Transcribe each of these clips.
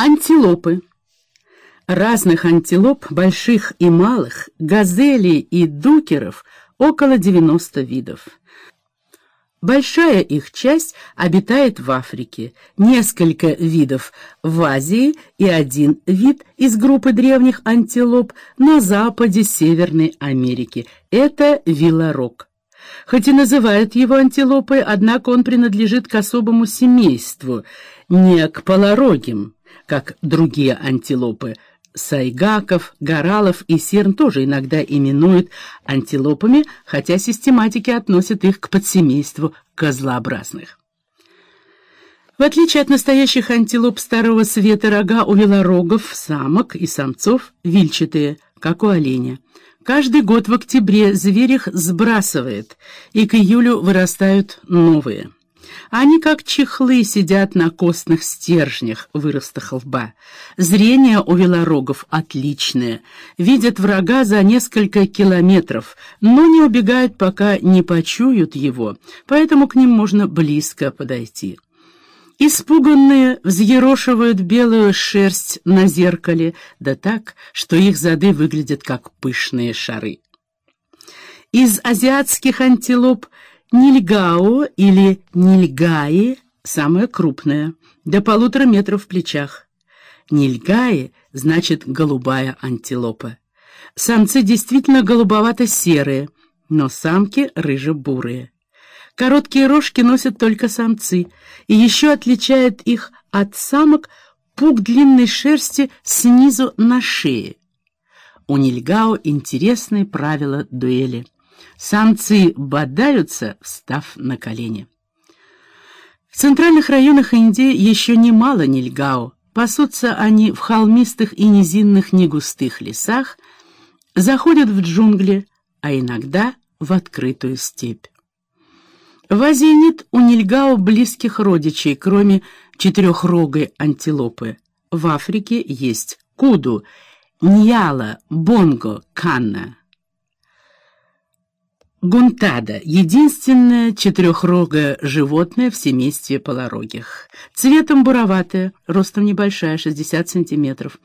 Антилопы. Разных антилоп, больших и малых, газелей и дукеров около 90 видов. Большая их часть обитает в Африке, несколько видов в Азии и один вид из группы древних антилоп на западе Северной Америки. Это вилорог. Хоть и называют его антилопой, однако он принадлежит к особому семейству, не к полорогим как другие антилопы. Сайгаков, горалов и серн тоже иногда именуют антилопами, хотя систематики относят их к подсемейству козлообразных. В отличие от настоящих антилоп старого света, рога у велорогов, самок и самцов вильчатые, как у оленя. Каждый год в октябре зверь их сбрасывает, и к июлю вырастают новые. Они, как чехлы, сидят на костных стержнях выростах лба. Зрение у велорогов отличное. Видят врага за несколько километров, но не убегают, пока не почуют его, поэтому к ним можно близко подойти. Испуганные взъерошивают белую шерсть на зеркале, да так, что их зады выглядят как пышные шары. Из азиатских антилоп – Нильгао или Нильгаи – самая крупная, до полутора метров в плечах. Нильгаи – значит голубая антилопа. Самцы действительно голубовато-серые, но самки рыже-бурые. Короткие рожки носят только самцы, и еще отличает их от самок пук длинной шерсти снизу на шее. У Нильгао интересные правила дуэли. Самцы бодаются, встав на колени. В центральных районах Индии еще немало нильгао. Пасутся они в холмистых и низинных негустых лесах, заходят в джунгли, а иногда в открытую степь. В Азии нет у нильгао близких родичей, кроме четырехрогой антилопы. В Африке есть куду, ньяла, бонго, канна. Гунтада — единственное четырехрогое животное в семействе полорогих. Цветом буроватое, ростом небольшая, 60 сантиметров.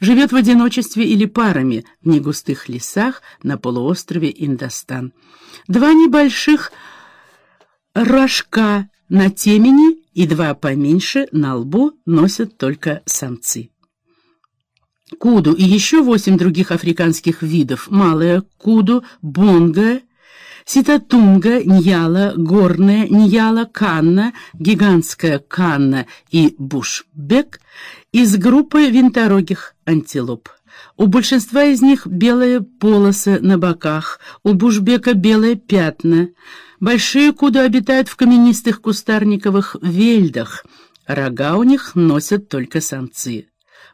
Живет в одиночестве или парами в негустых лесах на полуострове Индостан. Два небольших рожка на темени и два поменьше на лбу носят только самцы. Куду и еще восемь других африканских видов. Малая куду, бонга Ситатунга, Ньяла, Горная, Ньяла, Канна, Гигантская Канна и Бушбек из группы винторогих антилоп. У большинства из них белые полосы на боках, у Бушбека белые пятна. Большие куду обитают в каменистых кустарниковых вельдах. Рога у них носят только самцы.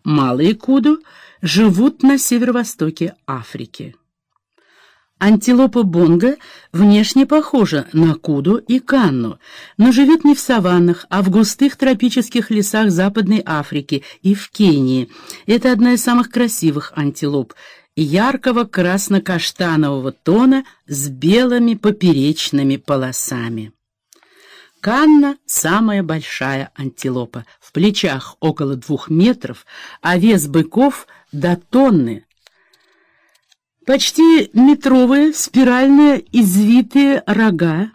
Малые куду живут на северо-востоке Африки. Антилопа бонго внешне похожа на куду и канну, но живет не в саваннах, а в густых тропических лесах Западной Африки и в Кении. Это одна из самых красивых антилоп, яркого красно-каштанового тона с белыми поперечными полосами. Канна — самая большая антилопа, в плечах около двух метров, а вес быков — до тонны, Почти метровые спиральные извитые рога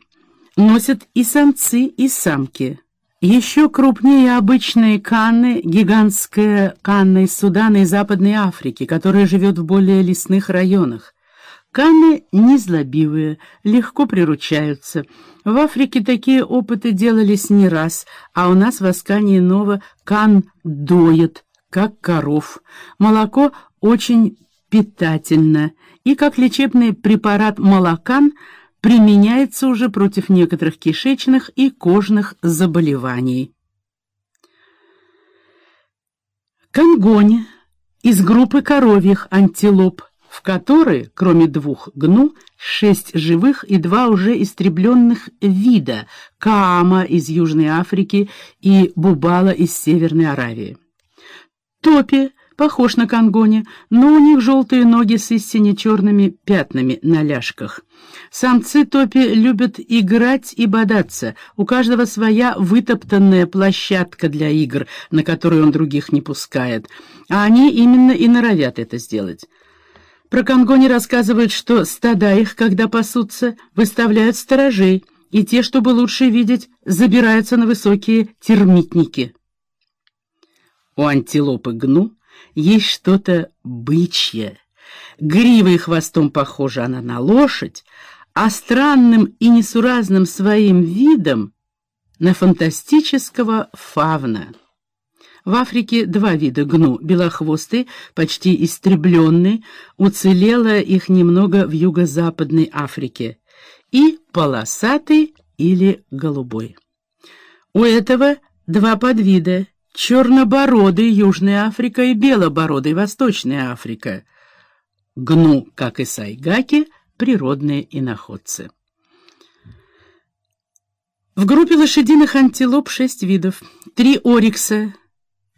носят и самцы, и самки. Еще крупнее обычные канны, гигантская канна из Судана и Западной Африки, которая живет в более лесных районах. Канны незлобивые, легко приручаются. В Африке такие опыты делались не раз, а у нас в Аскане Нова кан доят, как коров. Молоко очень питательно и как лечебный препарат молокан применяется уже против некоторых кишечных и кожных заболеваний. Конгони из группы коровьих антилоп, в которой, кроме двух гну, шесть живых и два уже истребленных вида – Каама из Южной Африки и Бубала из Северной Аравии. Топи похож на конгони, но у них желтые ноги с истине черными пятнами на ляжках. Самцы топи любят играть и бодаться. У каждого своя вытоптанная площадка для игр, на которую он других не пускает. А они именно и норовят это сделать. Про конгони рассказывают, что стада их, когда пасутся, выставляют сторожей, и те, чтобы лучше видеть, забираются на высокие термитники. У антилопы гну есть что-то бычье. Гривой и хвостом похожа она на лошадь, а странным и несуразным своим видом на фантастического фавна. В Африке два вида гну. Белохвостый, почти истребленный, уцелело их немного в юго-западной Африке. И полосатый или голубой. У этого два подвида — чернобородый Южная Африка и белобородый Восточная Африка. Гну, как и сайгаки, природные иноходцы. В группе лошадиных антилоп шесть видов. Три орикса,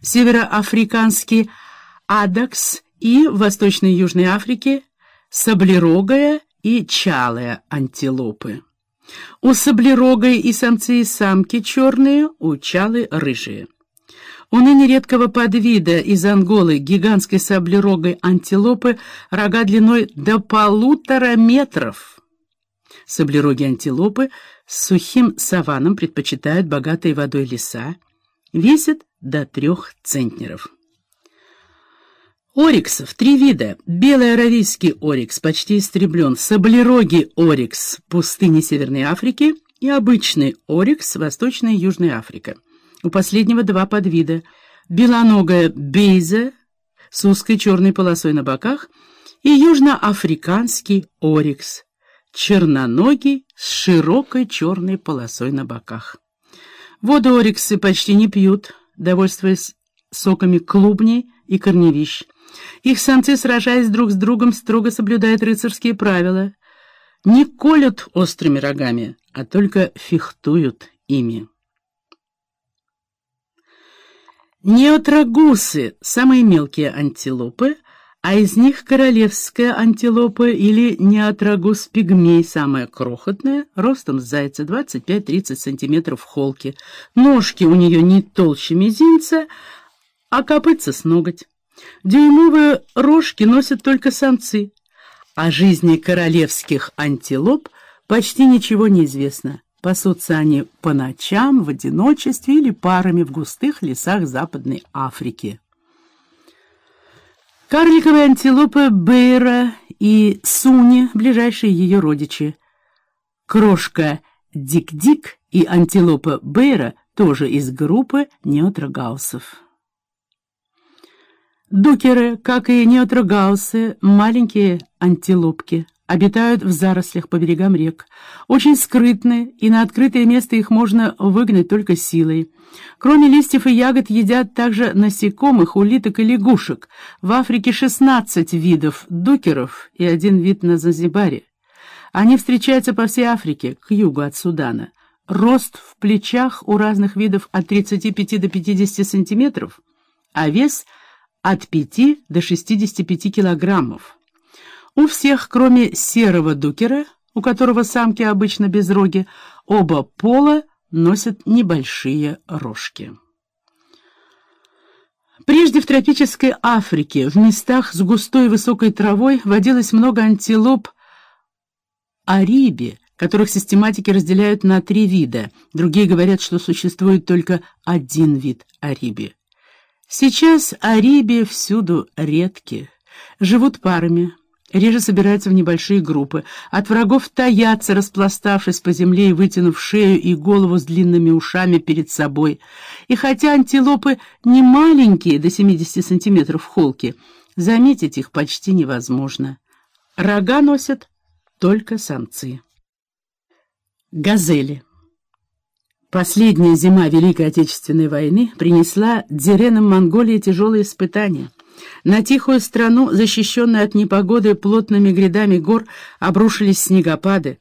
североафриканский адакс и в Восточной и Южной Африке саблерогая и чалая антилопы. У саблерогой и самцы и самки черные, у чалы рыжие. У ныне редкого подвида из Анголы гигантской саблерогой антилопы рога длиной до полутора метров. Саблероги антилопы с сухим саваном предпочитают богатые водой леса, весят до трех центнеров. Ориксов три вида. Белый аравийский орикс почти истреблен, саблерогий орикс пустыни Северной Африки и обычный орикс Восточная и Южная Африка. У последнего два подвида. Белоногая бейза с узкой черной полосой на боках и южноафриканский орикс, черноногий с широкой черной полосой на боках. Воду ориксы почти не пьют, довольствуясь соками клубней и корневищ. Их самцы, сражаясь друг с другом, строго соблюдают рыцарские правила. Не колют острыми рогами, а только фехтуют ими. Неотрагусы — самые мелкие антилопы, а из них королевская антилопа или неотрагус пигмей, самая крохотная, ростом с зайца 25-30 см в холке. Ножки у нее не толще мизинца, а копытца с ноготь. Дюймовые рожки носят только самцы. О жизни королевских антилоп почти ничего не известно. Пасутся они по ночам, в одиночестве или парами в густых лесах Западной Африки. Карликовые антилопы Бейра и Суни — ближайшие ее родичи. Крошка Дик-Дик и антилопа Бейра тоже из группы неотрогаусов. Дукеры, как и неотрогаусы, маленькие антилопки — обитают в зарослях по берегам рек. Очень скрытны, и на открытое место их можно выгнать только силой. Кроме листьев и ягод едят также насекомых, улиток и лягушек. В Африке 16 видов дукеров и один вид на Занзибаре. Они встречаются по всей Африке, к югу от Судана. Рост в плечах у разных видов от 35 до 50 сантиметров, а вес от 5 до 65 килограммов. У всех, кроме серого дукера, у которого самки обычно без роги, оба пола носят небольшие рожки. Прежде в тропической Африке, в местах с густой высокой травой, водилось много антилоп ариби, которых систематики разделяют на три вида. Другие говорят, что существует только один вид ариби. Сейчас ариби всюду редки, живут парами, реже собираются в небольшие группы. От врагов таятся, распластавшись по земле и вытянув шею и голову с длинными ушами перед собой. И хотя антилопы не маленькие, до 70 сантиметров в холке, заметить их почти невозможно. Рога носят только самцы. Газели. Последняя зима Великой Отечественной войны принесла дзиренам Монголии тяжелые испытания — на тихую страну, защищенную от непогоды плотными грядами гор, обрушились снегопады.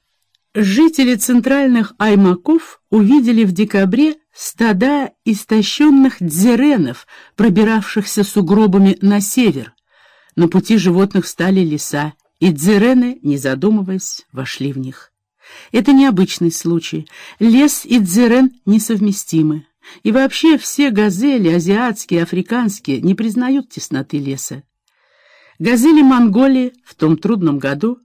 Жители центральных аймаков увидели в декабре стада истощенных дзеренов, пробиравшихся сугробами на север. На пути животных стали леса, и дзерены, не задумываясь, вошли в них. Это необычный случай. Лес и дзерен несовместимы. И вообще все газели, азиатские, африканские, не признают тесноты леса. Газели Монголии в том трудном году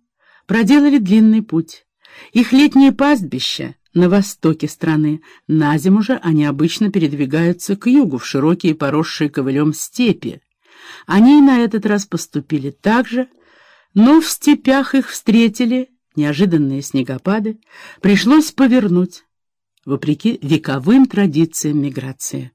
проделали длинный путь. Их летние пастбища на востоке страны, на зиму же они обычно передвигаются к югу, в широкие поросшие ковылем степи. Они и на этот раз поступили так же, но в степях их встретили неожиданные снегопады, пришлось повернуть, вопреки вековым традициям миграции.